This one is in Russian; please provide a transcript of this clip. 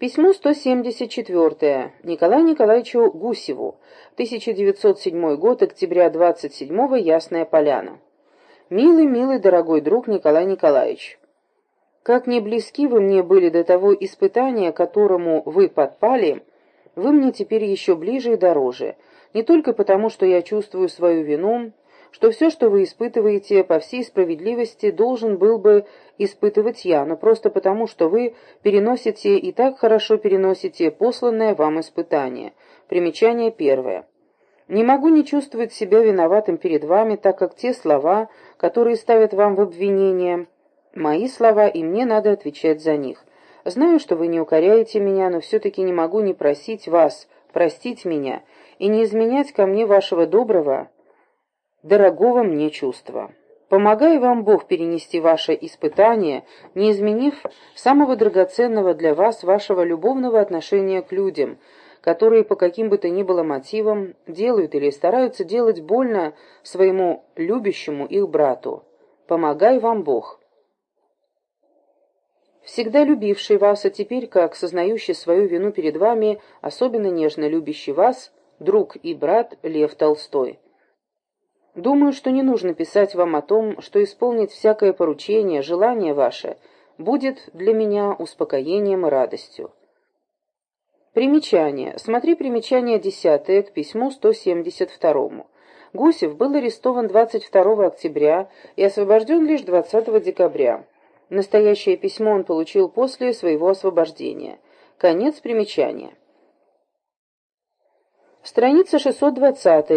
Письмо 174. Николаю Николаевичу Гусеву. 1907 год, октября 27 Ясная Поляна. Милый, милый, дорогой друг Николай Николаевич. Как не близки вы мне были до того испытания, которому вы подпали, вы мне теперь еще ближе и дороже. Не только потому, что я чувствую свою вину, что все, что вы испытываете, по всей справедливости, должен был бы испытывать я, но просто потому, что вы переносите и так хорошо переносите посланное вам испытание. Примечание первое. Не могу не чувствовать себя виноватым перед вами, так как те слова, которые ставят вам в обвинение, мои слова, и мне надо отвечать за них. Знаю, что вы не укоряете меня, но все-таки не могу не просить вас простить меня и не изменять ко мне вашего доброго, дорогого мне чувства. Помогай вам Бог перенести ваше испытание, не изменив самого драгоценного для вас вашего любовного отношения к людям, которые по каким бы то ни было мотивам делают или стараются делать больно своему любящему их брату. Помогай вам Бог. Всегда любивший вас, а теперь, как сознающий свою вину перед вами, особенно нежно любящий вас, друг и брат Лев Толстой. Думаю, что не нужно писать вам о том, что исполнить всякое поручение, желание ваше, будет для меня успокоением и радостью. Примечание. Смотри примечание 10 к письму 172. Гусев был арестован 22 октября и освобожден лишь 20 декабря. Настоящее письмо он получил после своего освобождения. Конец примечания. Страница 620.